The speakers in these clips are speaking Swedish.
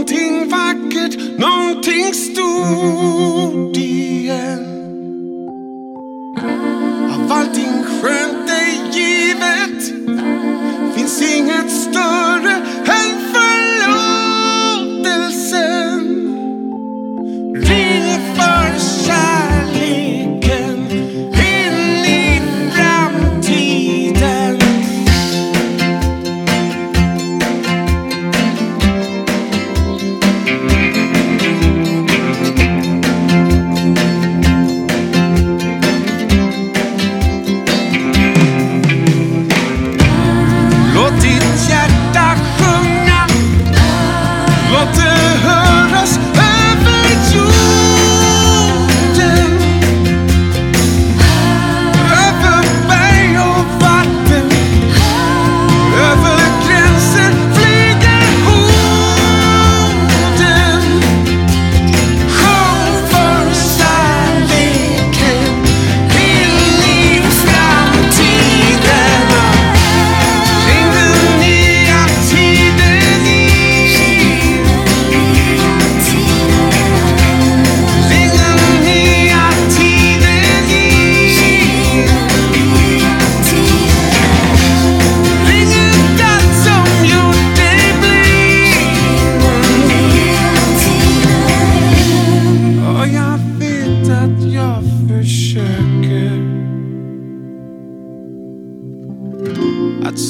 någonting vackert, någonting stort igen. Av allting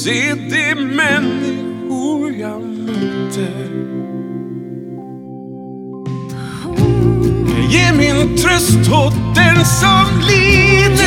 se de människor jag mötte. Ge min tröst åt den som lider